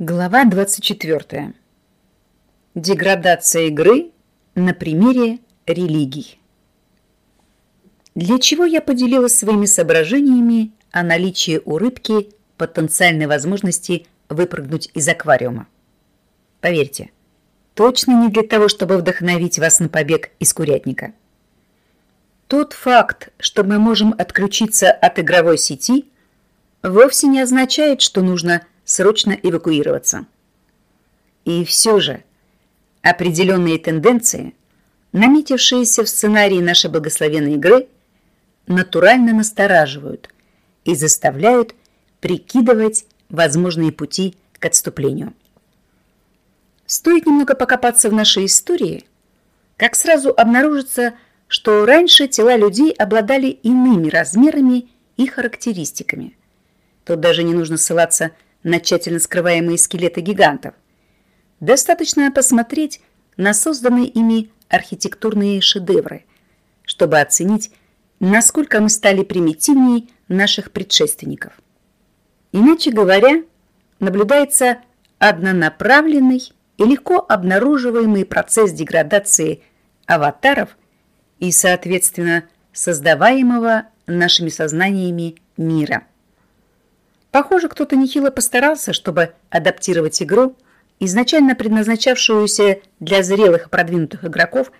Глава 24. Деградация игры на примере религий. Для чего я поделилась своими соображениями о наличии у рыбки потенциальной возможности выпрыгнуть из аквариума? Поверьте, точно не для того, чтобы вдохновить вас на побег из курятника. Тот факт, что мы можем отключиться от игровой сети, вовсе не означает, что нужно – срочно эвакуироваться. И все же определенные тенденции, наметившиеся в сценарии нашей благословенной игры, натурально настораживают и заставляют прикидывать возможные пути к отступлению. Стоит немного покопаться в нашей истории, как сразу обнаружится, что раньше тела людей обладали иными размерами и характеристиками. Тут даже не нужно ссылаться на тщательно скрываемые скелеты гигантов. Достаточно посмотреть на созданные ими архитектурные шедевры, чтобы оценить, насколько мы стали примитивнее наших предшественников. Иначе говоря, наблюдается однонаправленный и легко обнаруживаемый процесс деградации аватаров и, соответственно, создаваемого нашими сознаниями мира. Похоже, кто-то нехило постарался, чтобы адаптировать игру, изначально предназначавшуюся для зрелых и продвинутых игроков,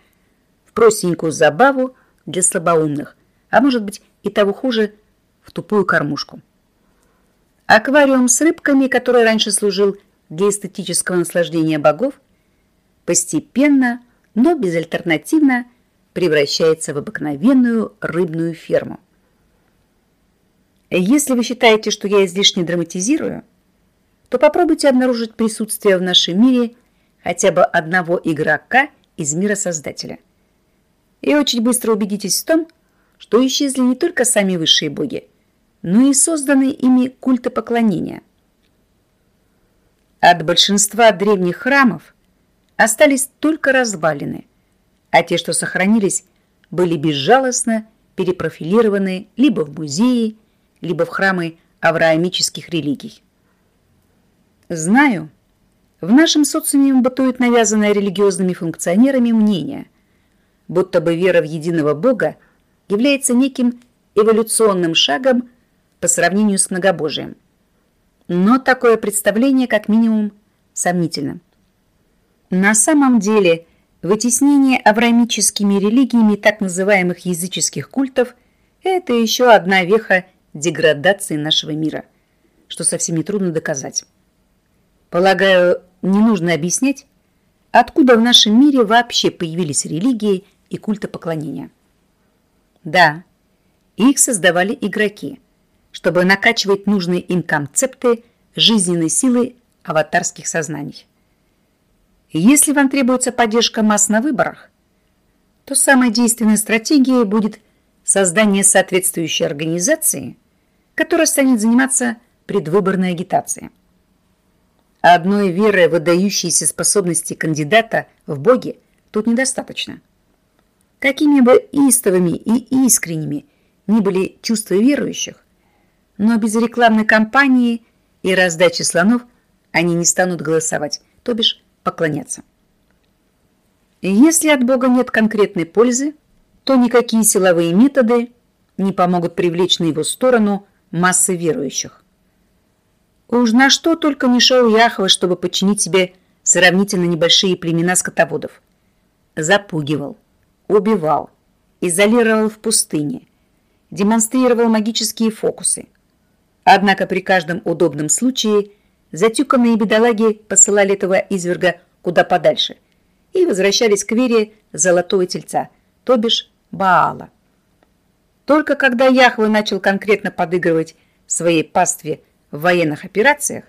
в простенькую забаву для слабоумных, а может быть и того хуже, в тупую кормушку. Аквариум с рыбками, который раньше служил для эстетического наслаждения богов, постепенно, но безальтернативно превращается в обыкновенную рыбную ферму. Если вы считаете, что я излишне драматизирую, то попробуйте обнаружить присутствие в нашем мире хотя бы одного игрока из мира Создателя. И очень быстро убедитесь в том, что исчезли не только сами высшие боги, но и созданные ими культы поклонения. От большинства древних храмов остались только развалины, а те, что сохранились, были безжалостно перепрофилированы либо в музеи, либо в храмы авраамических религий. Знаю, в нашем социуме бытует навязанное религиозными функционерами мнение, будто бы вера в единого Бога является неким эволюционным шагом по сравнению с многобожием. Но такое представление, как минимум, сомнительно. На самом деле, вытеснение авраамическими религиями так называемых языческих культов – это еще одна веха деградации нашего мира, что совсем нетрудно доказать. Полагаю, не нужно объяснять, откуда в нашем мире вообще появились религии и культопоклонения. Да, их создавали игроки, чтобы накачивать нужные им концепты жизненной силы аватарских сознаний. Если вам требуется поддержка масс на выборах, то самой действенной стратегией будет создание соответствующей организации – которая станет заниматься предвыборной агитацией. Одной веры выдающиеся способности кандидата в боги тут недостаточно. Какими бы истовыми и искренними ни были чувства верующих, но без рекламной кампании и раздачи слонов они не станут голосовать, то бишь поклоняться. Если от Бога нет конкретной пользы, то никакие силовые методы не помогут привлечь на его сторону массы верующих. Уж на что только не шел Яхве, чтобы подчинить себе сравнительно небольшие племена скотоводов. Запугивал, убивал, изолировал в пустыне, демонстрировал магические фокусы. Однако при каждом удобном случае затюканные бедолаги посылали этого изверга куда подальше и возвращались к вере золотого тельца, то бишь Баала. Только когда Яхве начал конкретно подыгрывать своей пастве в военных операциях,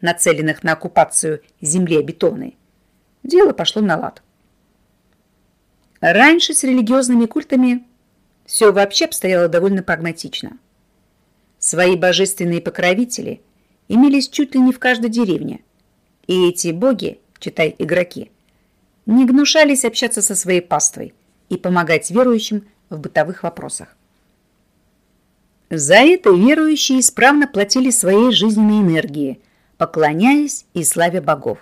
нацеленных на оккупацию земли обетованной, дело пошло на лад. Раньше с религиозными культами все вообще обстояло довольно прагматично. Свои божественные покровители имелись чуть ли не в каждой деревне, и эти боги, читай игроки, не гнушались общаться со своей паствой и помогать верующим в бытовых вопросах. За это верующие исправно платили своей жизненной энергией, поклоняясь и славя богов.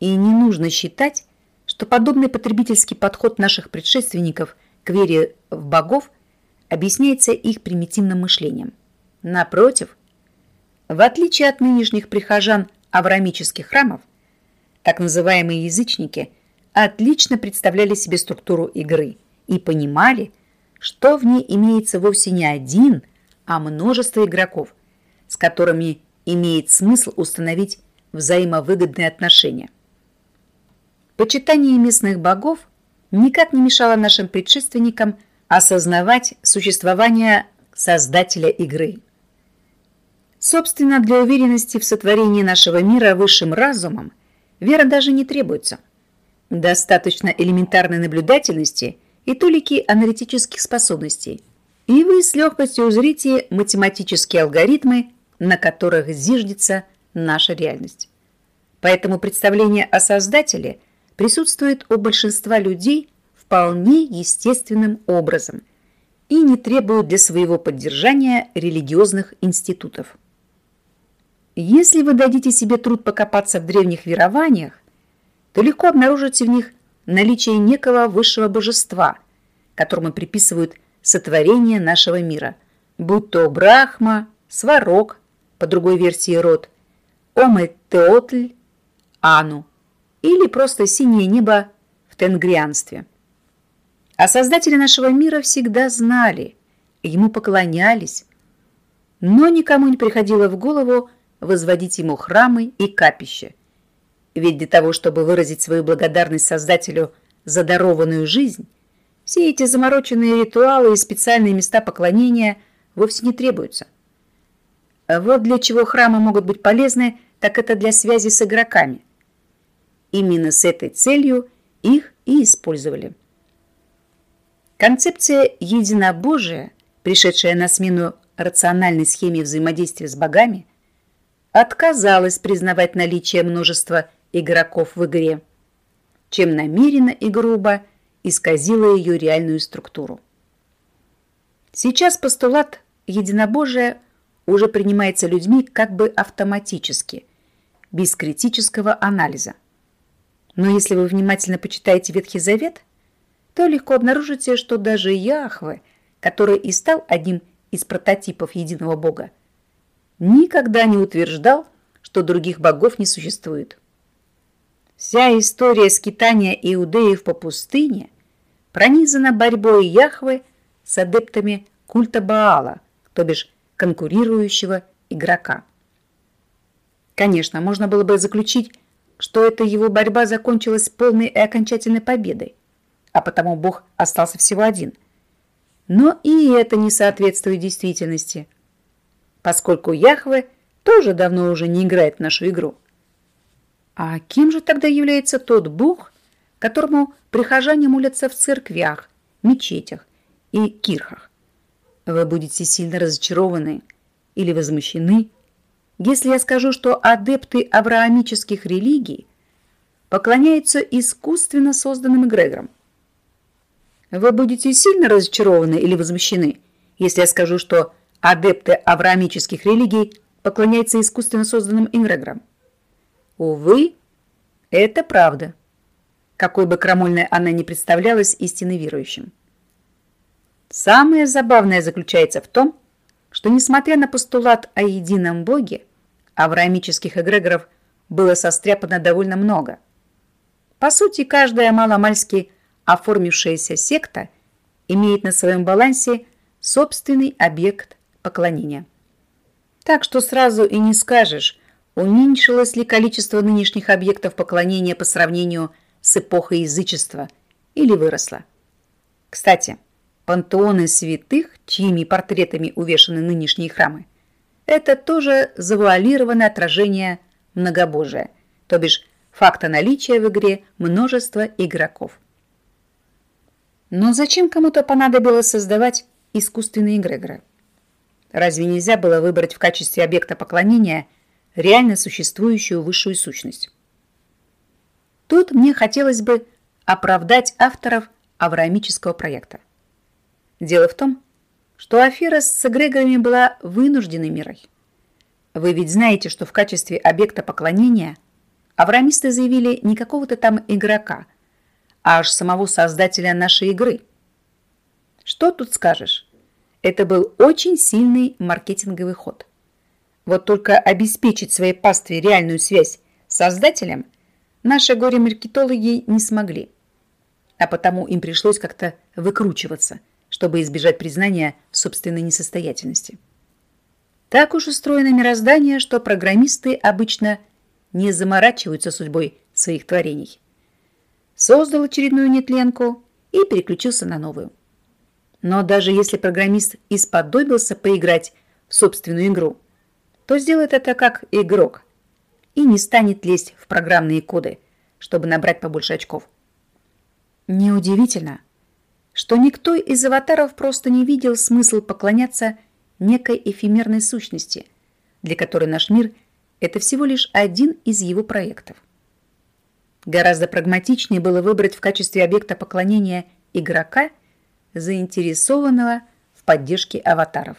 И не нужно считать, что подобный потребительский подход наших предшественников к вере в богов объясняется их примитивным мышлением. Напротив, в отличие от нынешних прихожан авраамических храмов, так называемые язычники отлично представляли себе структуру игры и понимали, что в ней имеется вовсе не один, а множество игроков, с которыми имеет смысл установить взаимовыгодные отношения. Почитание местных богов никак не мешало нашим предшественникам осознавать существование создателя игры. Собственно, для уверенности в сотворении нашего мира высшим разумом вера даже не требуется. Достаточно элементарной наблюдательности и толики аналитических способностей, и вы с легкостью узрите математические алгоритмы, на которых зиждется наша реальность. Поэтому представление о Создателе присутствует у большинства людей вполне естественным образом и не требует для своего поддержания религиозных институтов. Если вы дадите себе труд покопаться в древних верованиях, то легко обнаружите в них наличие некого высшего божества, которому приписывают сотворение нашего мира, будь то Брахма, Сварог, по другой версии род, Омэтеотль, Ану или просто синее небо в тенгрианстве. А создатели нашего мира всегда знали, ему поклонялись, но никому не приходило в голову возводить ему храмы и капища. Ведь для того, чтобы выразить свою благодарность Создателю за дарованную жизнь, все эти замороченные ритуалы и специальные места поклонения вовсе не требуются. Вот для чего храмы могут быть полезны, так это для связи с игроками. Именно с этой целью их и использовали. Концепция единобожия, пришедшая на смену рациональной схеме взаимодействия с богами, отказалась признавать наличие множества игроков в игре, чем намеренно и грубо исказила ее реальную структуру. Сейчас постулат единобожия – уже принимается людьми как бы автоматически, без критического анализа. Но если вы внимательно почитаете Ветхий Завет, то легко обнаружите, что даже Яхве, который и стал одним из прототипов единого Бога, никогда не утверждал, что других богов не существует. Вся история скитания иудеев по пустыне пронизана борьбой Яхве с адептами культа Баала, то бишь конкурирующего игрока. Конечно, можно было бы заключить, что эта его борьба закончилась полной и окончательной победой, а потому Бог остался всего один. Но и это не соответствует действительности, поскольку Яхве тоже давно уже не играет в нашу игру. А кем же тогда является тот Бог, которому прихожане молятся в церквях, мечетях и кирхах? Вы будете сильно разочарованы или возмущены, если я скажу, что адепты авраамических религий поклоняются искусственно созданным эгрегорам. Вы будете сильно разочарованы или возмущены, если я скажу, что адепты авраамических религий поклоняются искусственно созданным эгрегорам. Увы, это правда, какой бы крамольной она ни представлялась истинно верующим. Самое забавное заключается в том, что, несмотря на постулат о едином Боге, авраамических эгрегоров было состряпано довольно много. По сути, каждая маломальски оформившаяся секта имеет на своем балансе собственный объект поклонения. Так что сразу и не скажешь, уменьшилось ли количество нынешних объектов поклонения по сравнению с эпохой язычества или выросло. Кстати, Пантеоны святых, чьими портретами увешаны нынешние храмы, это тоже завуалированное отражение многобожия, то бишь факта наличия в игре множества игроков. Но зачем кому-то понадобилось создавать искусственные эгрегоры? Разве нельзя было выбрать в качестве объекта поклонения реально существующую высшую сущность? Тут мне хотелось бы оправдать авторов авраамического проекта. Дело в том, что афера с эгрегорами была вынужденной мерой. Вы ведь знаете, что в качестве объекта поклонения авраамисты заявили не какого-то там игрока, а аж самого создателя нашей игры. Что тут скажешь? Это был очень сильный маркетинговый ход. Вот только обеспечить своей пастве реальную связь с создателем наши горе-маркетологи не смогли. А потому им пришлось как-то выкручиваться, чтобы избежать признания собственной несостоятельности. Так уж устроено мироздание, что программисты обычно не заморачиваются судьбой своих творений. Создал очередную нетленку и переключился на новую. Но даже если программист исподобился поиграть в собственную игру, то сделает это как игрок и не станет лезть в программные коды, чтобы набрать побольше очков. Неудивительно, что никто из аватаров просто не видел смысл поклоняться некой эфемерной сущности, для которой наш мир – это всего лишь один из его проектов. Гораздо прагматичнее было выбрать в качестве объекта поклонения игрока, заинтересованного в поддержке аватаров.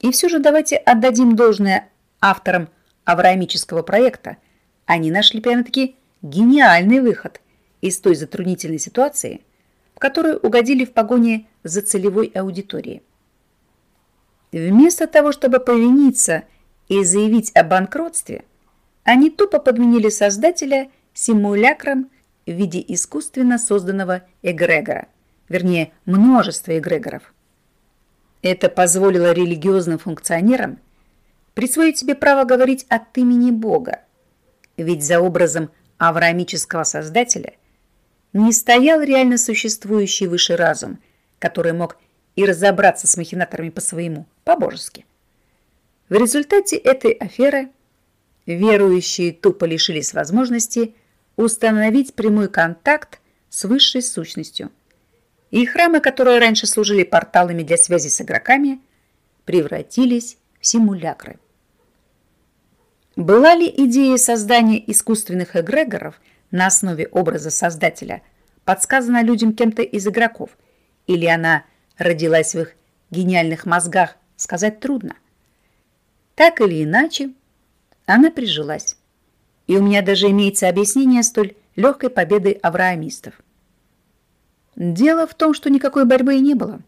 И все же давайте отдадим должное авторам авраамического проекта. Они нашли прямо-таки гениальный выход из той затруднительной ситуации, в которую угодили в погоне за целевой аудиторией. Вместо того, чтобы повиниться и заявить о банкротстве, они тупо подменили создателя симулякром в виде искусственно созданного эгрегора, вернее, множества эгрегоров. Это позволило религиозным функционерам присвоить себе право говорить от имени Бога, ведь за образом авраамического создателя не стоял реально существующий высший разум, который мог и разобраться с махинаторами по-своему, по-божески. В результате этой аферы верующие тупо лишились возможности установить прямой контакт с высшей сущностью. И храмы, которые раньше служили порталами для связи с игроками, превратились в симулякры. Была ли идея создания искусственных эгрегоров на основе образа создателя подсказана людям кем-то из игроков, или она – родилась в их гениальных мозгах, сказать трудно. Так или иначе, она прижилась. И у меня даже имеется объяснение столь легкой победы авраамистов. Дело в том, что никакой борьбы и не было.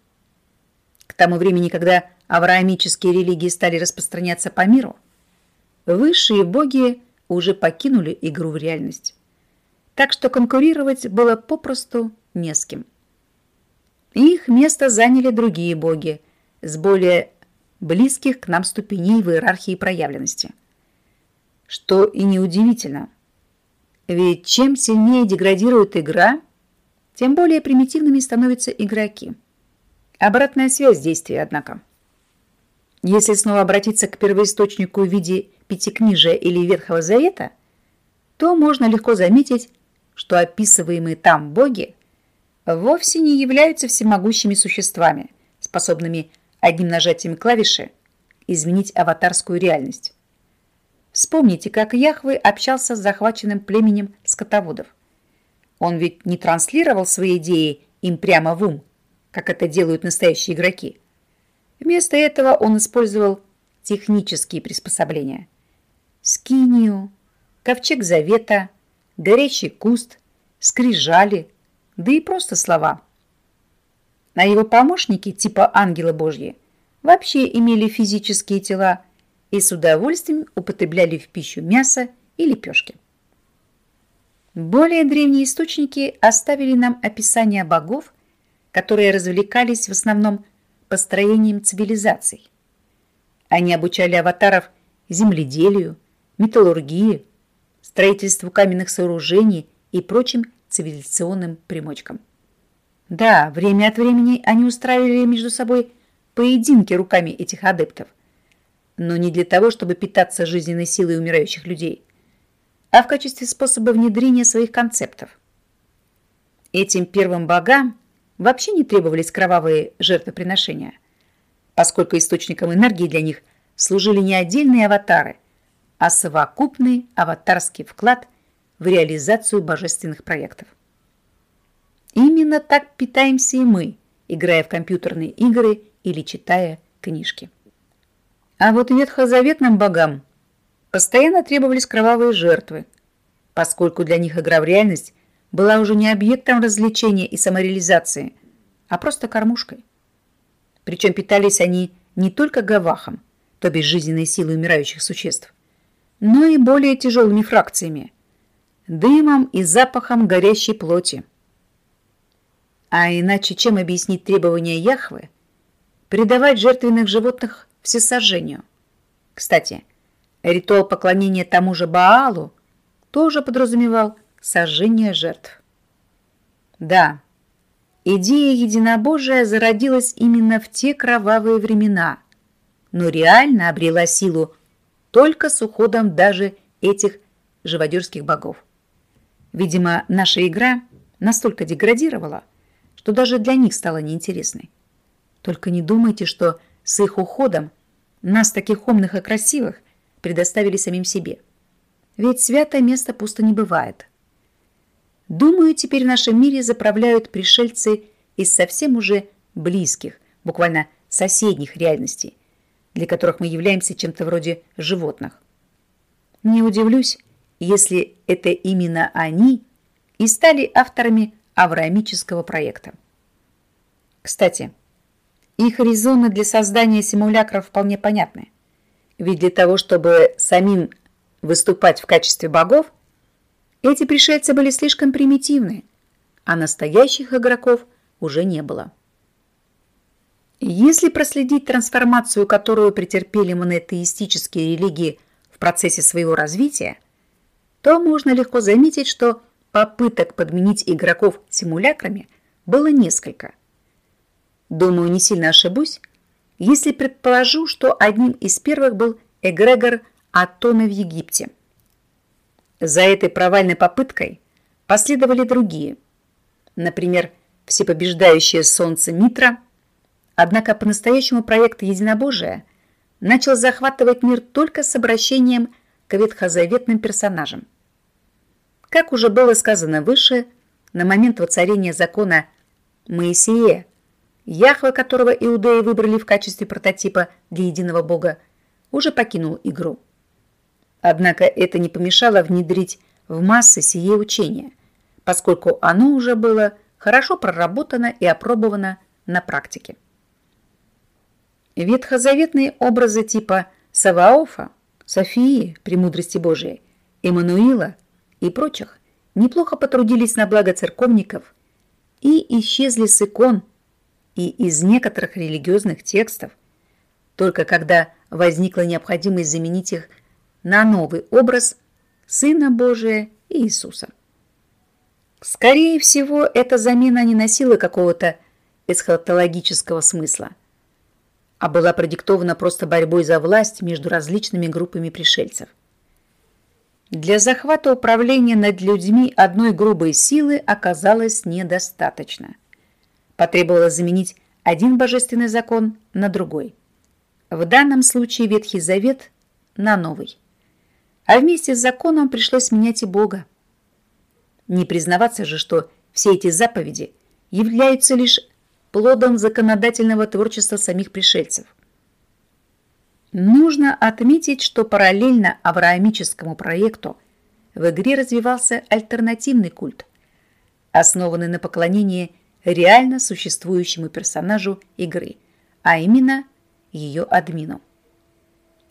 К тому времени, когда авраамические религии стали распространяться по миру, высшие боги уже покинули игру в реальность. Так что конкурировать было попросту не с кем. Их место заняли другие боги с более близких к нам ступеней в иерархии проявленности. Что и неудивительно. Ведь чем сильнее деградирует игра, тем более примитивными становятся игроки. Обратная связь действия, однако. Если снова обратиться к первоисточнику в виде Пятикнижия или Ветхого Завета, то можно легко заметить, что описываемые там боги вовсе не являются всемогущими существами, способными одним нажатием клавиши изменить аватарскую реальность. Вспомните, как Яхве общался с захваченным племенем скотоводов. Он ведь не транслировал свои идеи им прямо в ум, как это делают настоящие игроки. Вместо этого он использовал технические приспособления. Скинию, ковчег завета, горящий куст, скрижали – да и просто слова. А его помощники, типа ангела Божьи, вообще имели физические тела и с удовольствием употребляли в пищу мясо и лепешки. Более древние источники оставили нам описание богов, которые развлекались в основном построением цивилизаций. Они обучали аватаров земледелию, металлургии, строительству каменных сооружений и прочим цивилизационным примочкам. Да, время от времени они устраивали между собой поединки руками этих адептов, но не для того, чтобы питаться жизненной силой умирающих людей, а в качестве способа внедрения своих концептов. Этим первым богам вообще не требовались кровавые жертвоприношения, поскольку источником энергии для них служили не отдельные аватары, а совокупный аватарский вклад – в реализацию божественных проектов. Именно так питаемся и мы, играя в компьютерные игры или читая книжки. А вот ветхозаветным богам постоянно требовались кровавые жертвы, поскольку для них игра в реальность была уже не объектом развлечения и самореализации, а просто кормушкой. Причем питались они не только гавахом, то бишь жизненной силой умирающих существ, но и более тяжелыми фракциями – дымом и запахом горящей плоти. А иначе чем объяснить требования Яхвы предавать жертвенных животных всесожжению? Кстати, ритуал поклонения тому же Баалу тоже подразумевал сожжение жертв. Да, идея единобожия зародилась именно в те кровавые времена, но реально обрела силу только с уходом даже этих живодерских богов. Видимо, наша игра настолько деградировала, что даже для них стала неинтересной. Только не думайте, что с их уходом нас, таких умных и красивых, предоставили самим себе. Ведь святое место пусто не бывает. Думаю, теперь в нашем мире заправляют пришельцы из совсем уже близких, буквально соседних реальностей, для которых мы являемся чем-то вроде животных. Не удивлюсь, если это именно они и стали авторами авраамического проекта. Кстати, их резоны для создания симулякров вполне понятны. Ведь для того, чтобы самим выступать в качестве богов, эти пришельцы были слишком примитивны, а настоящих игроков уже не было. Если проследить трансформацию, которую претерпели монотеистические религии в процессе своего развития, то можно легко заметить, что попыток подменить игроков симулякрами было несколько. Думаю, не сильно ошибусь, если предположу, что одним из первых был эгрегор Атоны в Египте – за этой провальной попыткой последовали другие. Например, всепобеждающее солнце Митра. Однако по-настоящему проект Единобожия начал захватывать мир только с обращением к ветхозаветным персонажам. Как уже было сказано выше, на момент воцарения закона Моисея, Яхва, которого иудеи выбрали в качестве прототипа для единого бога, уже покинул игру. Однако это не помешало внедрить в массы сие учение, поскольку оно уже было хорошо проработано и опробовано на практике. Ветхозаветные образы типа Саваофа, Софии, Премудрости Божией, Эммануила и прочих неплохо потрудились на благо церковников и исчезли с икон и из некоторых религиозных текстов, только когда возникла необходимость заменить их на новый образ Сына Божия и Иисуса. Скорее всего, эта замена не носила какого-то эсхатологического смысла, а была продиктована просто борьбой за власть между различными группами пришельцев. Для захвата управления над людьми одной грубой силы оказалось недостаточно. Потребовалось заменить один божественный закон на другой. В данном случае Ветхий Завет на новый а вместе с законом пришлось менять и Бога. Не признаваться же, что все эти заповеди являются лишь плодом законодательного творчества самих пришельцев. Нужно отметить, что параллельно авраамическому проекту в игре развивался альтернативный культ, основанный на поклонении реально существующему персонажу игры, а именно ее админу.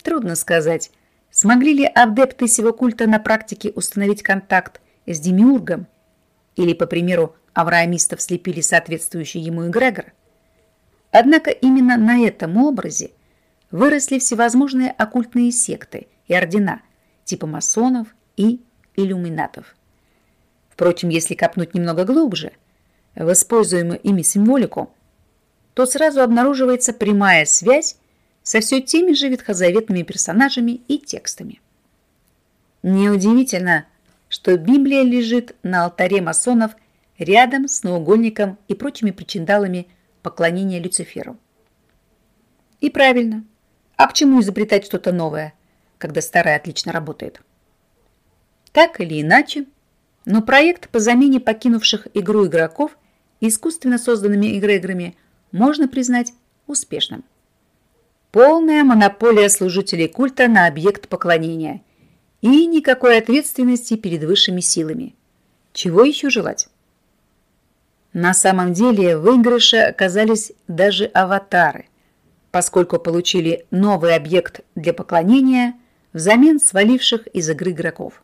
Трудно сказать, Смогли ли адепты сего культа на практике установить контакт с Демиургом? Или, по примеру, авраамистов слепили соответствующий ему эгрегор? Однако именно на этом образе выросли всевозможные оккультные секты и ордена типа масонов и иллюминатов. Впрочем, если копнуть немного глубже, в используемую ими символику, то сразу обнаруживается прямая связь со все теми же ветхозаветными персонажами и текстами. Неудивительно, что Библия лежит на алтаре масонов рядом с наугольником и прочими причиндалами поклонения Люциферу. И правильно. А к чему изобретать что-то новое, когда старое отлично работает? Так или иначе, но проект по замене покинувших игру игроков искусственно созданными эгрегорами можно признать успешным. полная монополия служителей культа на объект поклонения и никакой ответственности перед высшими силами. Чего еще желать? На самом деле выигрыше оказались даже аватары, поскольку получили новый объект для поклонения взамен сваливших из игры игроков.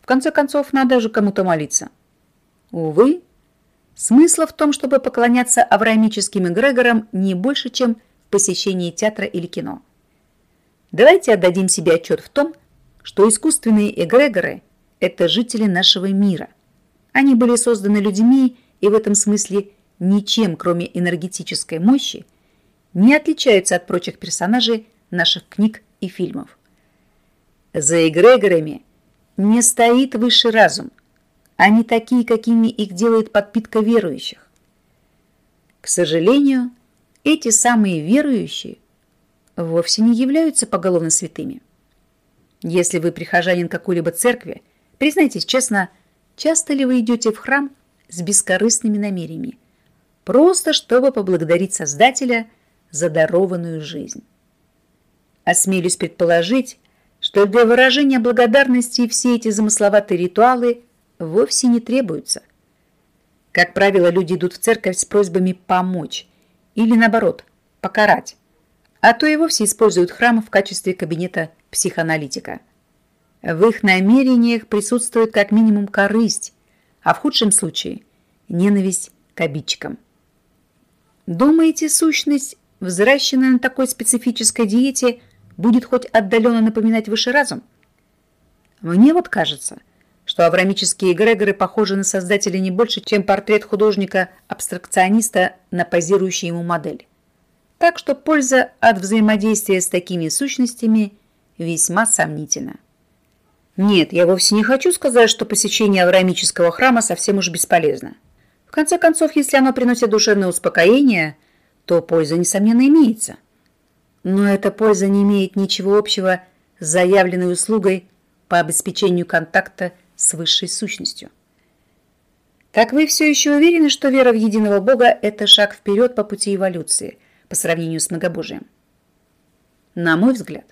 В конце концов, надо же кому-то молиться. Увы, смысла в том, чтобы поклоняться авраамическим эгрегорам не больше, чем в посещении театра или кино. Давайте отдадим себе отчет в том, что искусственные эгрегоры – это жители нашего мира. Они были созданы людьми и в этом смысле ничем, кроме энергетической мощи, не отличаются от прочих персонажей наших книг и фильмов. За эгрегорами не стоит высший разум. Они такие, какими их делает подпитка верующих. К сожалению, эти самые верующие вовсе не являются поголовно святыми. Если вы прихожанин какой-либо церкви, признайтесь честно, часто ли вы идете в храм с бескорыстными намерениями, просто чтобы поблагодарить Создателя за дарованную жизнь. Осмелюсь предположить, что для выражения благодарности все эти замысловатые ритуалы вовсе не требуются. Как правило, люди идут в церковь с просьбами помочь или, наоборот, покарать, а то и вовсе используют храм в качестве кабинета психоаналитика. В их намерениях присутствует как минимум корысть, а в худшем случае – ненависть к обидчикам. Думаете, сущность, взращенная на такой специфической диете, будет хоть отдаленно напоминать высший разум? Мне вот кажется, что аврамические эгрегоры похожи на создателя не больше, чем портрет художника-абстракциониста на позирующую ему модель. Так что польза от взаимодействия с такими сущностями весьма сомнительна. Нет, я вовсе не хочу сказать, что посещение авраамического храма совсем уж бесполезно. В конце концов, если оно приносит душевное успокоение, то польза, несомненно, имеется. Но эта польза не имеет ничего общего с заявленной услугой по обеспечению контакта с высшей сущностью. Так вы все еще уверены, что вера в единого Бога – это шаг вперед по пути эволюции по сравнению с многобожием? На мой взгляд,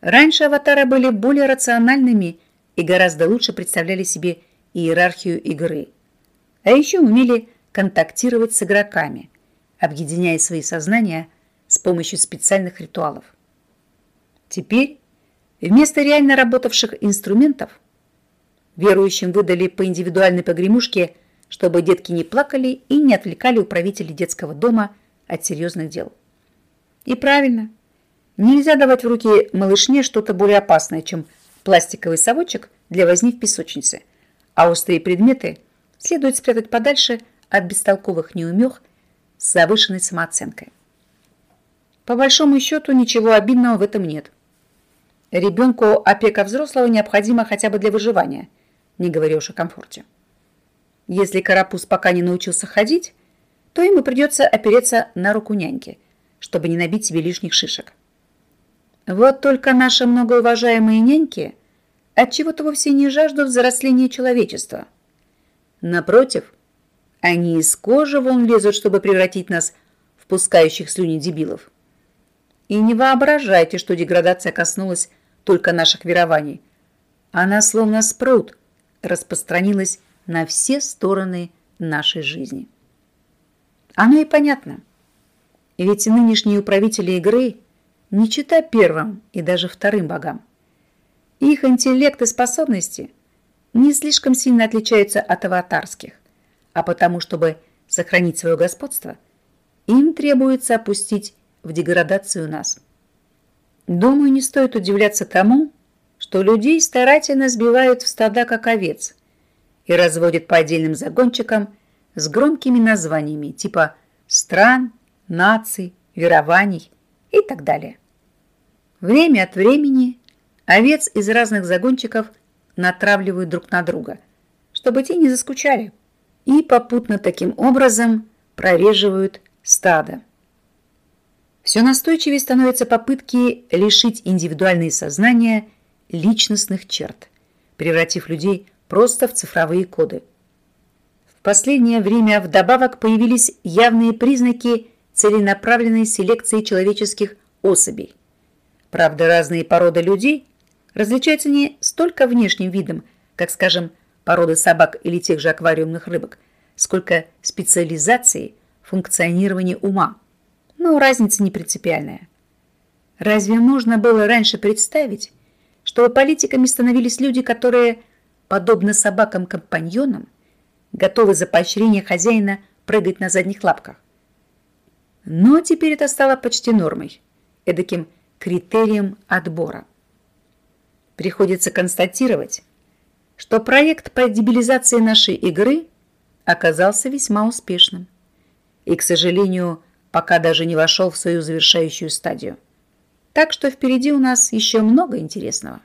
Раньше аватары были более рациональными и гораздо лучше представляли себе иерархию игры. А еще умели контактировать с игроками, объединяя свои сознания с помощью специальных ритуалов. Теперь вместо реально работавших инструментов верующим выдали по индивидуальной погремушке, чтобы детки не плакали и не отвлекали управителей детского дома от серьезных дел. И правильно – Нельзя давать в руки малышне что-то более опасное, чем пластиковый совочек для возни в песочнице, а острые предметы следует спрятать подальше от бестолковых неумех с завышенной самооценкой. По большому счету ничего обидного в этом нет. Ребенку опека взрослого необходима хотя бы для выживания, не говоря уж о комфорте. Если карапуз пока не научился ходить, то ему придется опереться на руку няньки, чтобы не набить себе лишних шишек. Вот только наши многоуважаемые няньки отчего-то вовсе не жаждут взросления человечества. Напротив, они из кожи вон лезут, чтобы превратить нас в пускающих слюни дебилов. И не воображайте, что деградация коснулась только наших верований. Она словно спрут распространилась на все стороны нашей жизни. Оно и понятно. Ведь нынешние управители игры – не чита первым и даже вторым богам. Их интеллект и способности не слишком сильно отличаются от аватарских, а потому, чтобы сохранить свое господство, им требуется опустить в деградацию нас. Думаю, не стоит удивляться тому, что людей старательно сбивают в стада как овец и разводят по отдельным загончикам с громкими названиями типа стран, наций, верований и так далее. Время от времени овец из разных загончиков натравливают друг на друга, чтобы те не заскучали, и попутно таким образом прореживают стадо. Все настойчивее становятся попытки лишить индивидуальные сознания личностных черт, превратив людей просто в цифровые коды. В последнее время вдобавок появились явные признаки целенаправленной селекции человеческих особей. Правда, разные породы людей различаются не столько внешним видом, как, скажем, породы собак или тех же аквариумных рыбок, сколько специализацией функционирования ума. Но разница не принципиальная. Разве можно было раньше представить, чтобы политиками становились люди, которые, подобно собакам-компаньонам, готовы за поощрение хозяина прыгать на задних лапках? Но теперь это стало почти нормой, эдаким критерием отбора. Приходится констатировать, что проект по дебилизации нашей игры оказался весьма успешным и, к сожалению, пока даже не вошел в свою завершающую стадию. Так что впереди у нас еще много интересного.